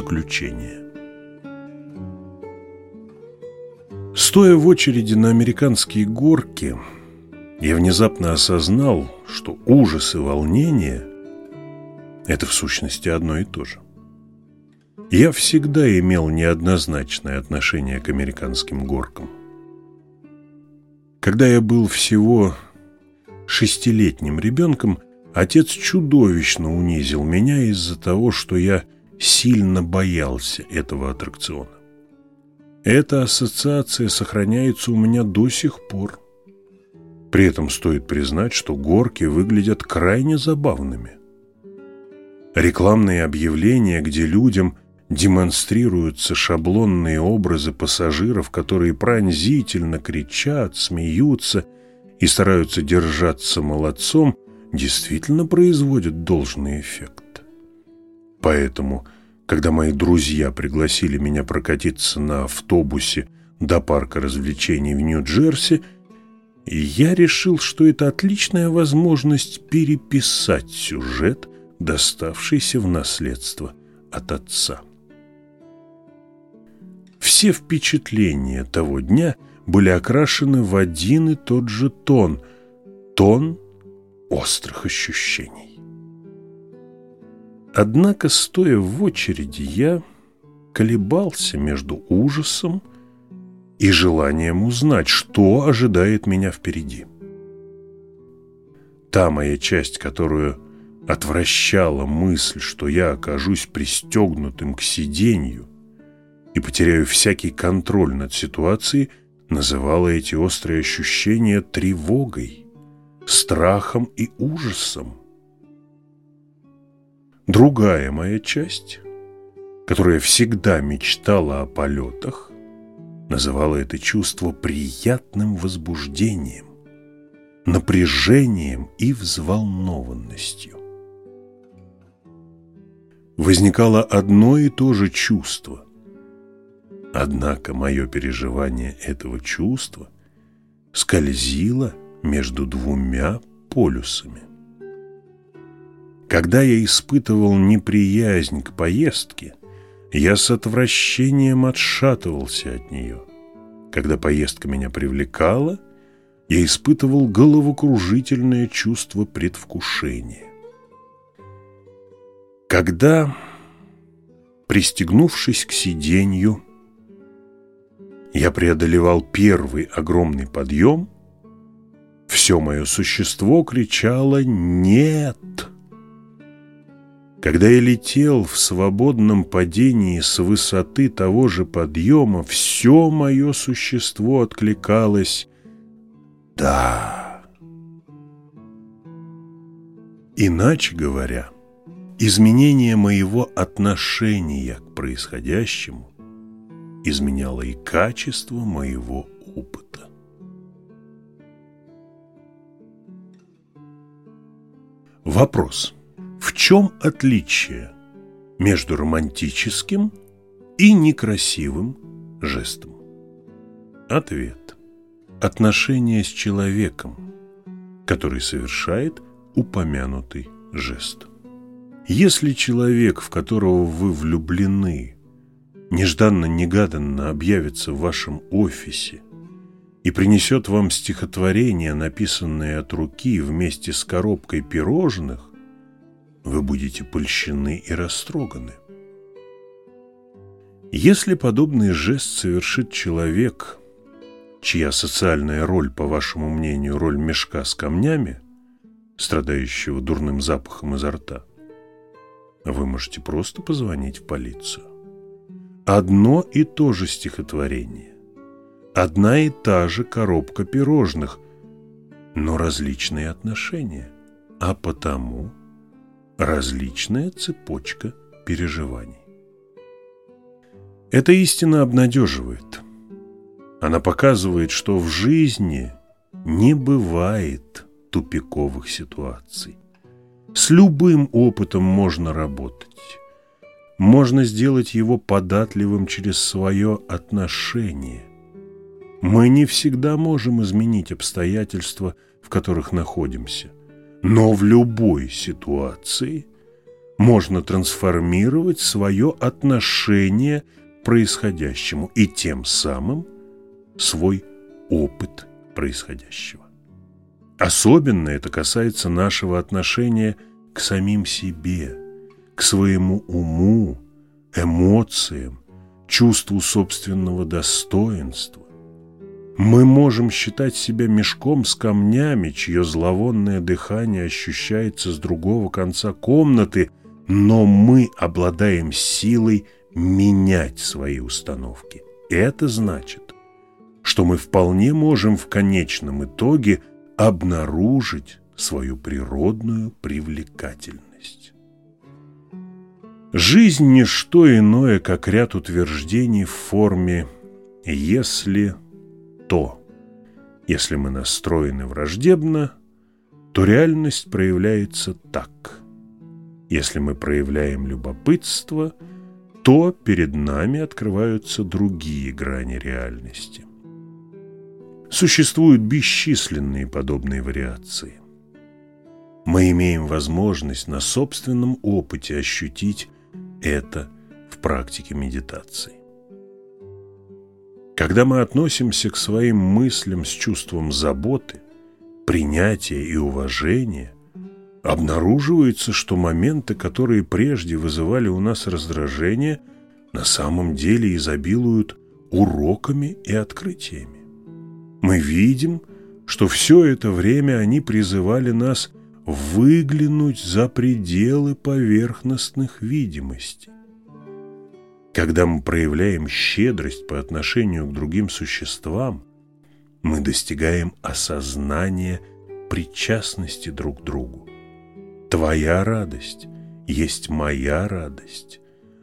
Заключение. Стоя в очереди на американские горки, я внезапно осознал, что ужас и волнение – это в сущности одно и то же. Я всегда имел неоднозначное отношение к американским горкам. Когда я был всего шестилетним ребенком, отец чудовищно унизил меня из-за того, что я сильно боялся этого аттракциона. Эта ассоциация сохраняется у меня до сих пор. При этом стоит признать, что горки выглядят крайне забавными. Рекламные объявления, где людям демонстрируются шаблонные образы пассажиров, которые пронзительно кричат, смеются и стараются держаться молодцом, действительно производят должный эффект. Поэтому – когда мои друзья пригласили меня прокатиться на автобусе до парка развлечений в Нью-Джерси, я решил, что это отличная возможность переписать сюжет, доставшийся в наследство от отца. Все впечатления того дня были окрашены в один и тот же тон – тон острых ощущений. Однако, стоя в очереди, я колебался между ужасом и желанием узнать, что ожидает меня впереди. Та моя часть, которую отвращала мысль, что я окажусь пристегнутым к сиденью и потеряю всякий контроль над ситуацией, называла эти острые ощущения тревогой, страхом и ужасом. Другая моя часть, которая всегда мечтала о полетах, называла это чувство приятным возбуждением, напряжением и взволнованностью. Возникало одно и то же чувство. Однако мое переживание этого чувства скользило между двумя полюсами. Когда я испытывал неприязнь к поездке, я с отвращением отшатывался от нее. Когда поездка меня привлекала, я испытывал головокружительное чувство предвкушения. Когда, пристегнувшись к сиденью, я преодолевал первый огромный подъем, все мое существо кричало «Нет!» Когда я летел в свободном падении с высоты того же подъема, все мое существо откликалось «Да». Иначе говоря, изменение моего отношения к происходящему изменяло и качество моего опыта. Вопрос. В чем отличие между романтическим и некрасивым жестом? Ответ. Отношение с человеком, который совершает упомянутый жест. Если человек, в которого вы влюблены, нежданно-негаданно объявится в вашем офисе и принесет вам стихотворение, написанное от руки вместе с коробкой пирожных, вы будете польщены и растроганы. Если подобный жест совершит человек, чья социальная роль, по вашему мнению, роль мешка с камнями, страдающего дурным запахом изо рта, вы можете просто позвонить в полицию. Одно и то же стихотворение, одна и та же коробка пирожных, но различные отношения, а потому – различная цепочка переживаний. Эта истина обнадеживает. Она показывает, что в жизни не бывает тупиковых ситуаций. С любым опытом можно работать. Можно сделать его податливым через свое отношение. Мы не всегда можем изменить обстоятельства, в которых находимся – но в любой ситуации можно трансформировать свое отношение к происходящему и тем самым свой опыт происходящего. Особенно это касается нашего отношения к самим себе, к своему уму, эмоциям, чувству собственного достоинства. Мы можем считать себя мешком с камнями, чье зловонное дыхание ощущается с другого конца комнаты, но мы обладаем силой менять свои установки. Это значит, что мы вполне можем в конечном итоге обнаружить свою природную привлекательность. Жизнь – не что иное, как ряд утверждений в форме «если то». Если мы настроены враждебно, то реальность проявляется так. Если мы проявляем любопытство, то перед нами открываются другие грани реальности. Существуют бесчисленные подобные вариации. Мы имеем возможность на собственном опыте ощутить это в практике медитации. Когда мы относимся к своим мыслям с чувством заботы, принятия и уважения, обнаруживается, что моменты, которые прежде вызывали у нас раздражение, на самом деле изобилуют уроками и открытиями. Мы видим, что все это время они призывали нас выглянуть за пределы поверхностных видимостей. Когда мы проявляем щедрость по отношению к другим существам, мы достигаем осознания причастности друг к другу. Твоя радость есть моя радость.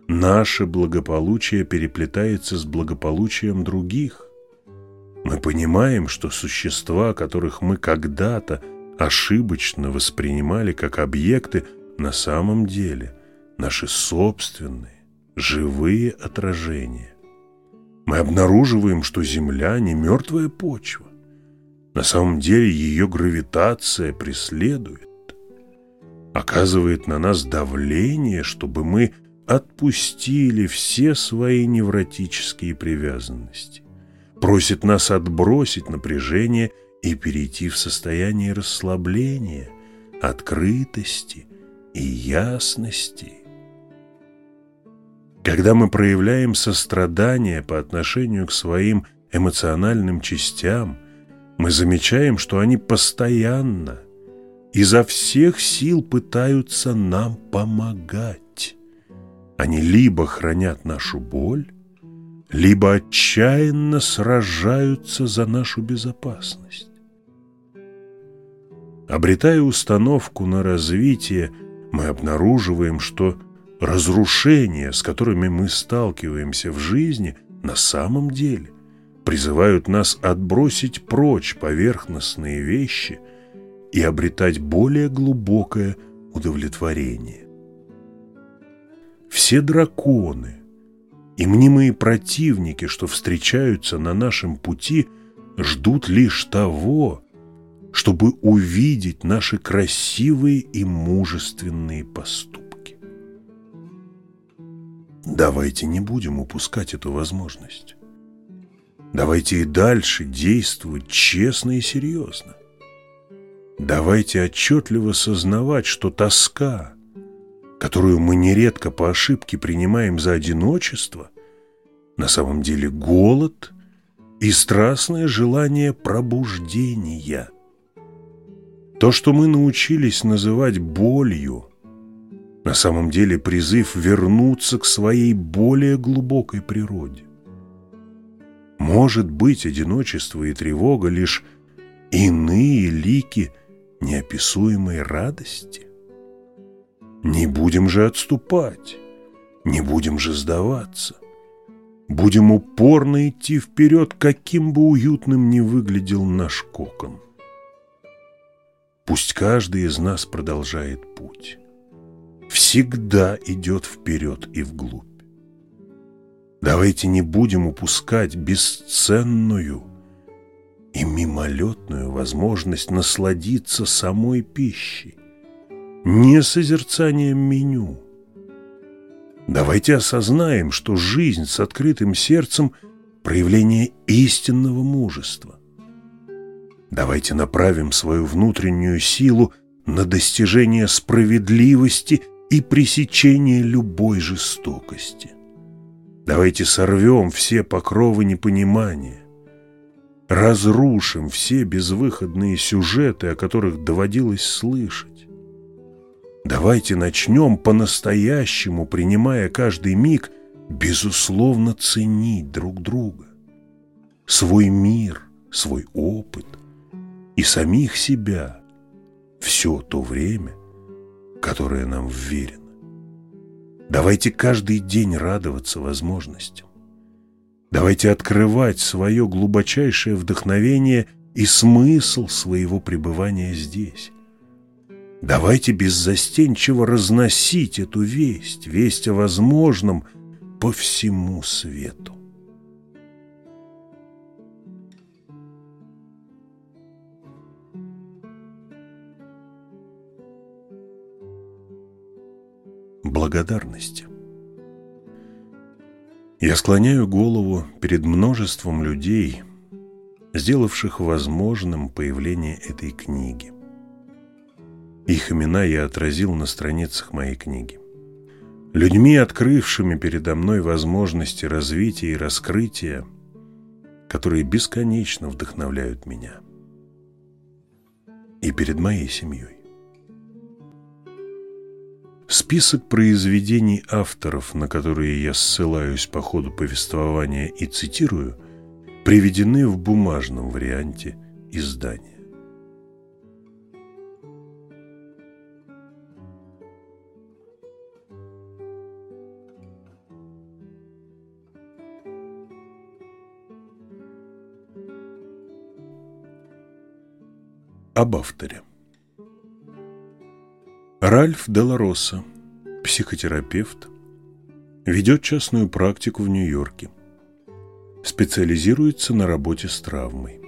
Наше благополучие переплетается с благополучием других. Мы понимаем, что существа, которых мы когда-то ошибочно воспринимали как объекты, на самом деле наши собственные, живые отражения. Мы обнаруживаем, что Земля не мертвая почва. На самом деле ее гравитация преследует, оказывает на нас давление, чтобы мы отпустили все свои невротические привязанности просит нас отбросить напряжение и перейти в состояние расслабления, открытости и ясности. Когда мы проявляем сострадание по отношению к своим эмоциональным частям, мы замечаем, что они постоянно изо всех сил пытаются нам помогать. Они либо хранят нашу боль, либо отчаянно сражаются за нашу безопасность. Обретая установку на развитие, мы обнаруживаем, что разрушения, с которыми мы сталкиваемся в жизни, на самом деле призывают нас отбросить прочь поверхностные вещи и обретать более глубокое удовлетворение. Все драконы, и мнимые противники, что встречаются на нашем пути, ждут лишь того, чтобы увидеть наши красивые и мужественные поступки. Давайте не будем упускать эту возможность. Давайте и дальше действовать честно и серьезно. Давайте отчетливо сознавать, что тоска – которую мы нередко по ошибке принимаем за одиночество, на самом деле голод и страстное желание пробуждения. То, что мы научились называть болью, на самом деле призыв вернуться к своей более глубокой природе. Может быть, одиночество и тревога лишь иные лики неописуемой радости? Не будем же отступать, не будем же сдаваться. Будем упорно идти вперед, каким бы уютным ни выглядел наш кокон. Пусть каждый из нас продолжает путь. Всегда идет вперед и вглубь. Давайте не будем упускать бесценную и мимолетную возможность насладиться самой пищей, не созерцанием меню, Давайте осознаем, что жизнь с открытым сердцем – проявление истинного мужества. Давайте направим свою внутреннюю силу на достижение справедливости и пресечение любой жестокости. Давайте сорвем все покровы непонимания, разрушим все безвыходные сюжеты, о которых доводилось слышать. Давайте начнем по-настоящему, принимая каждый миг, безусловно ценить друг друга, свой мир, свой опыт и самих себя все то время, которое нам вверено. Давайте каждый день радоваться возможностям. Давайте открывать свое глубочайшее вдохновение и смысл своего пребывания здесь. Давайте беззастенчиво разносить эту весть, весть о возможном по всему свету. Благодарности. Я склоняю голову перед множеством людей, сделавших возможным появление этой книги. Их имена я отразил на страницах моей книги. Людьми, открывшими передо мной возможности развития и раскрытия, которые бесконечно вдохновляют меня. И перед моей семьей. Список произведений авторов, на которые я ссылаюсь по ходу повествования и цитирую, приведены в бумажном варианте издания. Об авторе. Ральф Делароса, психотерапевт, ведет частную практику в Нью-Йорке. Специализируется на работе с травмой.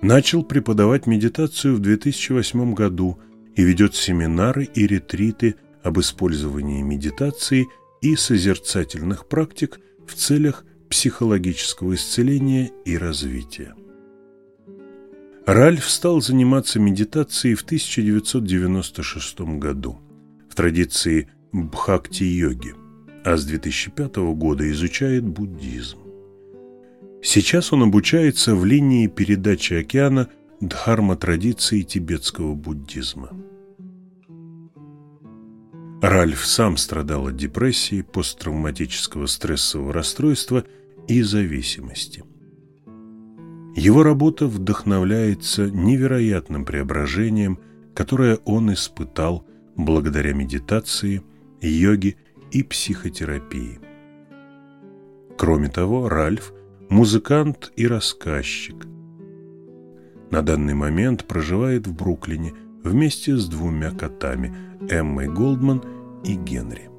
Начал преподавать медитацию в 2008 году и ведет семинары и ретриты об использовании медитации и созерцательных практик в целях психологического исцеления и развития. Ральф стал заниматься медитацией в 1996 году в традиции бхакти-йоги, а с 2005 года изучает буддизм. Сейчас он обучается в линии передачи океана дхарма-традиции тибетского буддизма. Ральф сам страдал от депрессии, посттравматического стрессового расстройства и зависимости. Его работа вдохновляется невероятным преображением, которое он испытал благодаря медитации, йоге и психотерапии. Кроме того, Ральф – музыкант и рассказчик. На данный момент проживает в Бруклине вместе с двумя котами – Эммой Голдман и Генри.